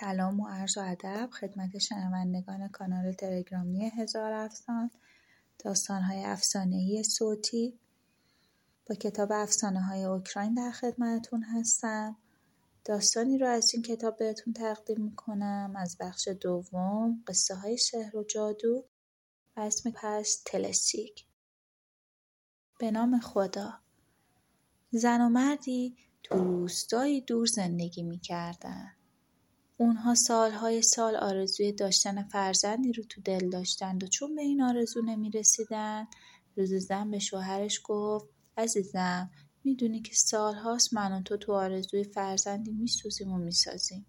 سلام و عرض و ادب خدمت شنوندگان کانال تلگرامی هزار افسان داستانهای افسانهای صوتی. با کتاب افسانه های اوکراین در خدمتتون هستم. داستانی رو از این کتاب بهتون تقدیم می‌کنم. از بخش دوم قصه های شهر و جادو. و اسم پس تلسیک. به نام خدا. زن و مردی تو روستایی دور زندگی می‌کردن. اونها سالهای سال آرزوی داشتن فرزندی رو تو دل داشتند و چون به این آرزو نمی‌رسیدن روز زن به شوهرش گفت عزیزم می‌دونی که سالهاست من و تو تو آرزوی فرزندی میسوزیم و می‌سازیم.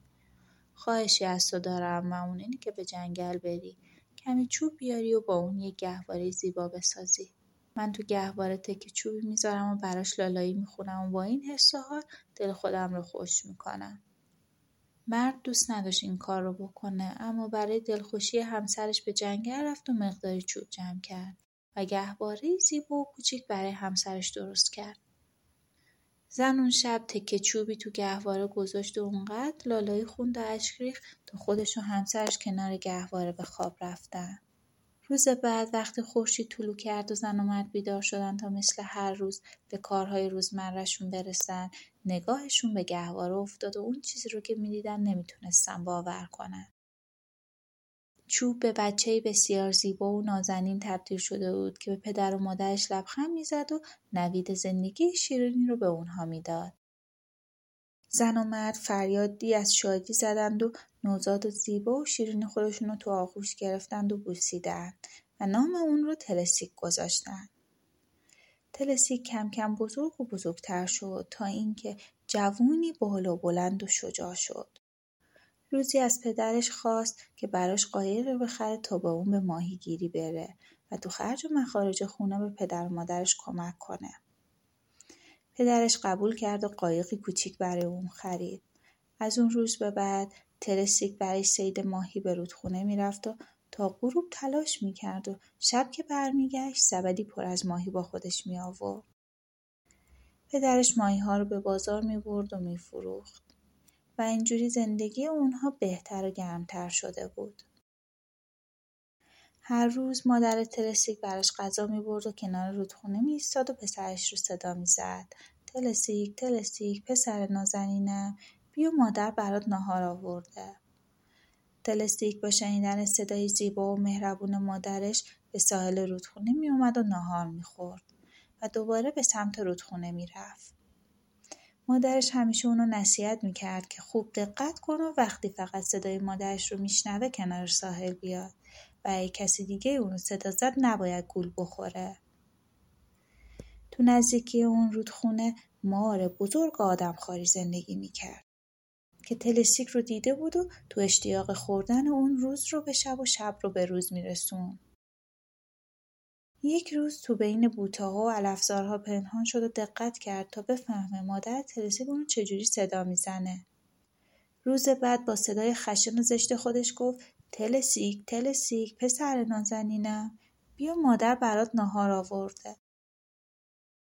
خواهشی از تو دارم و اون اینی که به جنگل بری. کمی چوب بیاری و با اون یه گهواره زیبا بسازی. من تو گهواره تکه چوبی می‌ذارم و براش لالایی می‌خونم و با این حس دل خودم رو خوش می‌کنم. مرد دوست نداشت این کار رو بکنه اما برای دلخوشی همسرش به جنگل رفت و مقداری چوب جمع کرد و گهواره زیبا و کوچیک برای همسرش درست کرد. زن اون شب تکه چوبی تو گهواره گذاشت و اونقدر لالایی خوند و اشک ریخت تا خودش و همسرش کنار گهواره به خواب رفتن. روز بعد وقتی خورشید طلوع کرد و زن و مرد بیدار شدن تا مثل هر روز به کارهای روزمرهشون برسن نگاهشون به گهواره افتاد و اون چیزی رو که می‌دیدن نمی‌تونستن باور کنن چوب به بچه بسیار زیبا و نازنین تبدیل شده بود که به پدر و مادرش لبخند می‌زد و نوید زندگی شیرینی رو به اونها می‌داد. زن و مرد فریادی از شادی زدند و نوزاد و زیبا و شیرین خودشون رو تو آغوش گرفتند و بوسیدند و نام اون رو تلسیک گذاشتند. تلسیک کم کم بزرگ و بزرگتر شد تا اینکه جوونی بالا و بلند و شجاع شد. روزی از پدرش خواست که براش قایقی بخره تا با اون به ماهیگیری بره و تو خرج و مخارج خونه به پدر و مادرش کمک کنه. پدرش قبول کرد و قایقی کوچیک برای اون خرید. از اون روز به بعد ترسیک برای سید ماهی به رودخونه می‌رفت و تا غروب تلاش می‌کرد و شب که برمیگشت سبدی پر از ماهی با خودش می آورد. پدرش ماهی ها رو به بازار می برد و می فروخت. و اینجوری زندگی اونها بهتر و گرمتر شده بود. هر روز مادر تلسیک براش غذا می برد و کنار رودخونه می ایستاد و پسرش رو صدا می زد. تلسیک تلسیک پسر نازنینم بیا مادر برات ناهار آورده. تلسیک با شنیدن صدای زیبا و مهربون مادرش به ساحل رودخونه می اومد و ناهار می خورد و دوباره به سمت رودخونه می رفت. مادرش همیشه اونو نصیحت می‌کرد که خوب دقت کن و وقتی فقط صدای مادرش رو میشنوه کنار ساحل بیاد و اگه کسی دیگه اونو صدا زد نباید گول بخوره. تو نزدیکی اون رودخونه مار بزرگ آدمخواری زندگی می‌کرد که تلسیک رو دیده بود و تو اشتیاق خوردن اون روز رو به شب و شب رو به روز میرسون. یک روز تو بین بوته‌ها و علفزارها پنهان شد و دقت کرد تا بفهمه مادر تلسیک اونو چجوری صدا می‌زنه. روز بعد با صدای خشن و زشت خودش گفت تلسیک تلسیک پسر نازنینم بیا مادر برات ناهار آورده.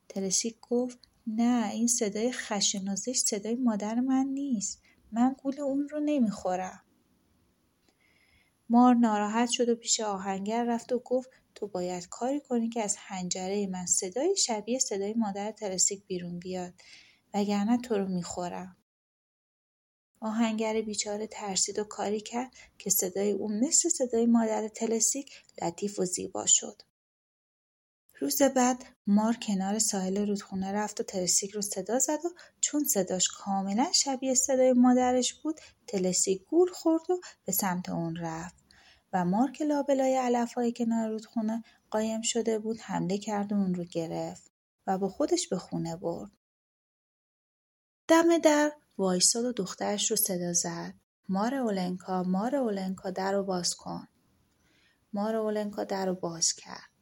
تلسیک گفت نه این صدای خشن و زشت صدای مادر من نیست. من گول اون رو نمی‌خورم. مار ناراحت شد و پیش آهنگر رفت و گفت تو باید کاری کنی که از حنجره من صدای شبیه صدای مادر ترسیک بیرون بیاد وگرنه تو رو می‌خورم. آهنگر بیچاره ترسید و کاری کرد که صدای اون مثل صدای مادر تلسیک لطیف و زیبا شد. روز بعد مار کنار ساحل رودخونه رفت و تلسیک رو صدا زد و چون صداش کاملا شبیه صدای مادرش بود تلسیک گول خورد و به سمت اون رفت. و مار که لابلای علفهای کنار رودخونه قایم شده بود حمله کرد و اون رو گرفت و با خودش به خونه برد. دم در وایساد و دخترش رو صدا زد. مار اولنکا مار اولنکا در رو باز کن مار اولنکا در رو باز کرد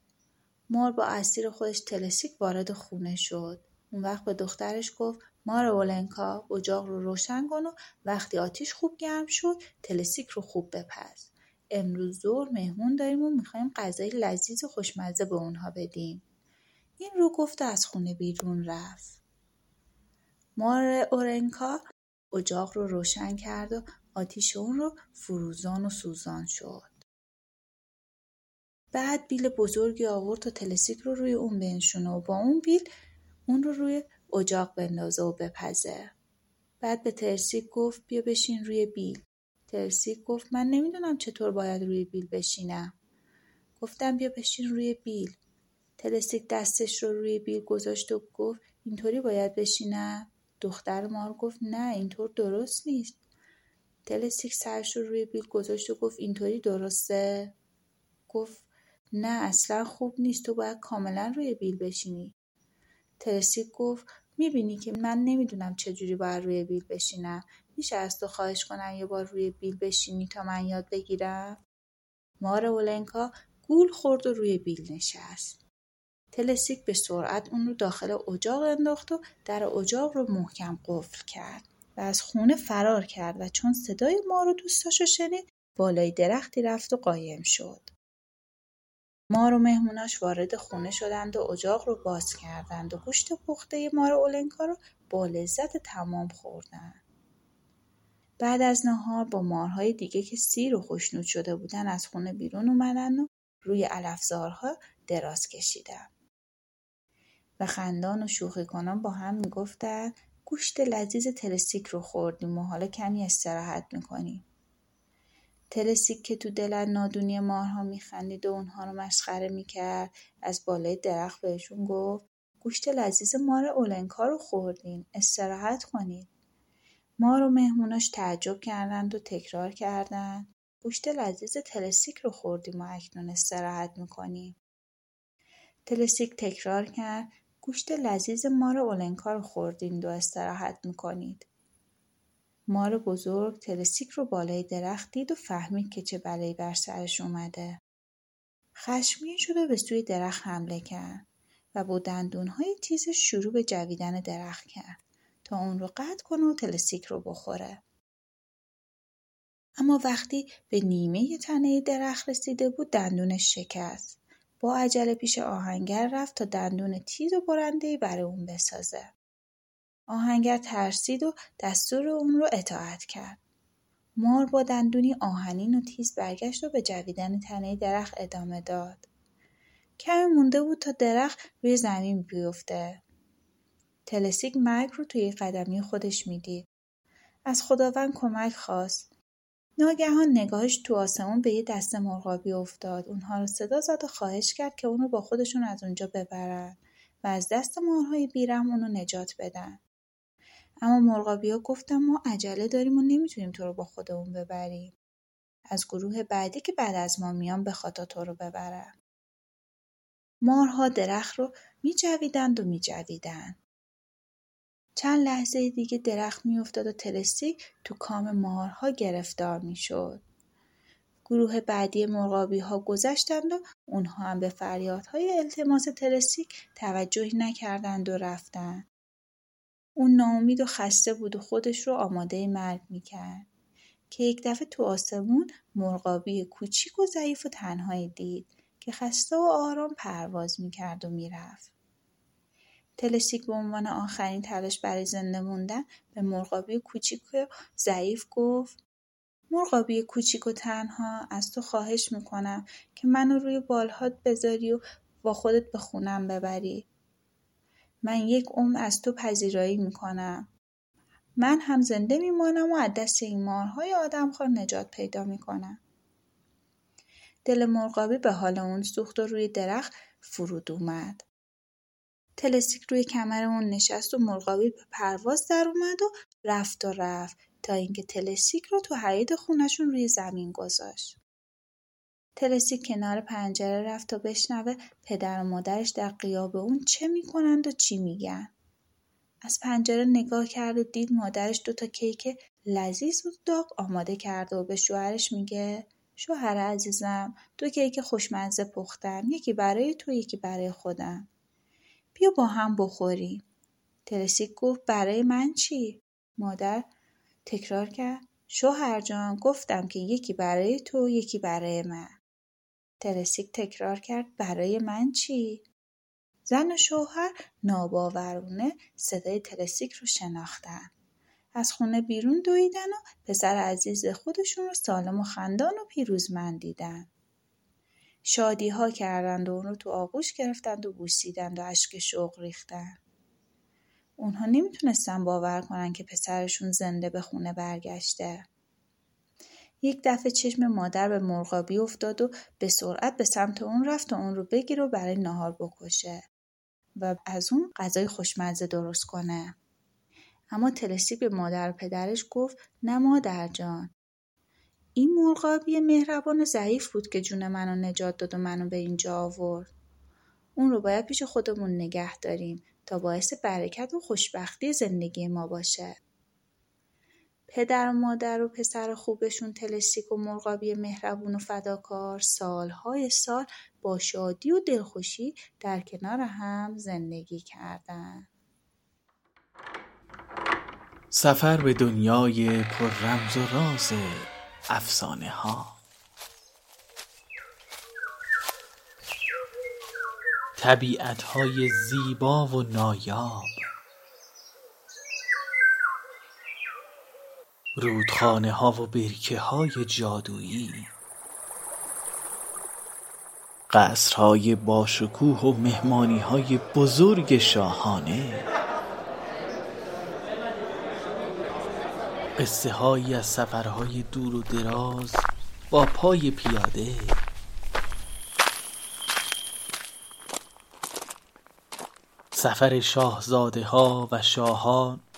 مار با اسیر خودش تلسیک وارد خونه شد. اون وقت به دخترش گفت مار اولنکا اجاق رو روشن کن و وقتی آتیش خوب گرم شد تلسیک رو خوب بپز. امروز ظهر مهمون داریم و می‌خوایم غذای لذیذ و خوشمزه به اونها بدیم. این رو گفت و از خونه بیرون رفت. مار اورنکا اجاق رو روشن کرد و آتیش اون رو فروزان و سوزان شد. بعد بیل بزرگی آورد تا تلسیک رو روی اون بنشونه و با اون بیل اون رو روی اجاق بندازه و بپزه. بعد به ترسیک گفت بیا بشین روی بیل. ترسیک گفت من نمی‌دونم چطور باید روی بیل بشینم. گفتم بیا بشین روی بیل. تلسیک دستش رو روی بیل گذاشت و گفت اینطوری باید بشینم؟ دختر مار گفت نه اینطور درست نیست. تلسیک سرش رو روی بیل گذاشت و گفت اینطوری درسته؟ گفت نه اصلا خوب نیست تو باید کاملا روی بیل بشینی. ترسیک گفت می‌بینی که من نمی‌دونم چجوری باید روی بیل بشینم. میشه از تو خواهش کنم یه بار روی بیل بشینی تا من یاد بگیرم؟ مار اولنکا گول خورد و روی بیل نشست. تلسیک به سرعت اون رو داخل اجاق انداخت و در اجاق رو محکم قفل کرد و از خونه فرار کرد و چون صدای مار رو دوستاشو شنید بالای درختی رفت و قایم شد. مار و مهموناش وارد خونه شدند و اجاق رو باز کردند و گوشت پخته مار اولنکا رو با لذت تمام خوردند. بعد از نهار با مارهای دیگه که سیر و خوشنود شده بودن از خونه بیرون اومدن و روی علفزارها دراز کشیدن. و خندان و شوخی کنان با هم می‌گفتن گوشت لذیذ تلسیک رو خوردیم و حالا کمی استراحت می‌کنیم. تلسیک که تو دل نادونی مارها میخندید و اونها رو مسخره می‌کرد از بالای درخت بهشون گفت گوشت لذیذ مار اولنکا رو خوردین استراحت کنید مار و مهموناش تعجب کردند و تکرار کردند گوشت لذیذ تلسیک رو خوردیم و اکنون استراحت می‌کنیم. تلسیک تکرار کرد گوشت لذیذ مار اولنکا رو خوردین و استراحت می‌کنید. مار بزرگ تلسیک رو بالای درخت دید و فهمید که چه بلایی بر سرش اومده. خشمگین شد و به سوی درخت حمله کرد و با دندونهای تیزش شروع به جویدن درخت کرد تا اون رو قطع کنه و تلسیک رو بخوره. اما وقتی به نیمه تنه درخت رسیده بود دندونش شکست. با عجله پیش آهنگر رفت تا دندون تیز و برندهی برای اون بسازه. آهنگر ترسید و دستور اون رو اطاعت کرد. مار با دندونی آهنین و تیز برگشت و به جویدن تنه درخت ادامه داد. کمی مونده بود تا درخت روی زمین بیفته. تلسیک مرگ رو توی قدمی خودش می‌دید. از خداوند کمک خواست. ناگهان نگاهش تو آسمون به یه دست مرغابی افتاد. اونها رو صدا زد و خواهش کرد که اونو با خودشون از اونجا ببرن و از دست مارهای بیرم اونو نجات بدن. اما مرغابیا گفتن ما عجله داریم و نمی‌تونیم تو رو با خودمون ببریم. از گروه بعدی که بعد از ما میان به خاطر تو رو ببرن. مارها درخت رو میجویدند و میجویدند. چند لحظه دیگه درخت میافتاد و تلسیک تو کام مارها گرفتار می‌شد. گروه بعدی مرغابی ها گذشتند و اونها هم به فریادهای التماس تلسیک توجهی نکردند و رفتند. اون ناامید و خسته بود و خودش رو آماده مرگ می‌کرد که یک دفعه تو آسمون مرغابی کوچیک و ضعیف و تنهایی دید که خسته و آرام پرواز می‌کرد و می‌رفت. تلسیک به عنوان آخرین تلاش برای زنده موندن به مرغابی کوچیک و ضعیف گفت مرغابی کوچیک و تنها از تو خواهش می‌کنم که منو روی بالهات بذاری و با خودت به خونم ببری من یک عمر از تو پذیرایی می‌کنم. من هم زنده میمانم و از دست این مارهای آدمخوار نجات پیدا می‌کنم. دل مرغابی به حال اون سوخت و روی درخت فرود اومد. تلسیک روی کمر اون نشست و مرغابی به پرواز در اومد و رفت و رفت تا اینکه تلسیک رو تو حیط خونشون روی زمین گذاشت. تلسی کنار پنجره رفت تا بشنوه پدر و مادرش در قیاب اون چه می‌کنند و چی میگن. از پنجره نگاه کرد و دید مادرش دوتا کیک لذیذ و داغ آماده کرده و به شوهرش میگه شوهر عزیزم دو کیک خوشمزه پختم یکی برای تو یکی برای خودم. بیا با هم بخوریم ترسیک گفت برای من چی؟ مادر تکرار کرد شوهر جان گفتم که یکی برای تو یکی برای من. ترسیک تکرار کرد برای من چی زن و شوهر ناباورونه صدای ترسیک رو شناختن از خونه بیرون دویدن و پسر عزیز خودشون رو سالم و خندان و پیروزمند دیدن. شادی ها کردند و اون رو تو آغوش گرفتند و بوسیدند و اشک شوق ریختند. اونها نمی‌تونستن باور کنن که پسرشون زنده به خونه برگشته. یک دفعه چشم مادر به مرغابی افتاد و به سرعت به سمت اون رفت و اون رو بگیر و برای نهار بکشه و از اون غذای خوشمزه درست کنه. اما تلسی به مادر و پدرش گفت نه مادر جان این مرغابی مهربان و ضعیف بود که جون منو نجات داد و منو به اینجا آورد اون رو باید پیش خودمون نگه داریم تا باعث برکت و خوشبختی زندگی ما باشه پدر و مادر و پسر خوبشون تلسیک و مرغابی مهربون و فداکار سالهای سال با شادی و دلخوشی در کنار هم زندگی کردند. سفر به دنیای پر رمز و راز افسانه ها طبیعت های زیبا و نایاب رودخانه ها و برکه های جادویی. قصرهای باشکوه و مهمانی های بزرگ شاهانه. قصه هایی از سفرهای دور و دراز با پای پیاده. سفر شاهزاده ها و شاهان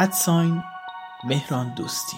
ادساین مهران دوستی.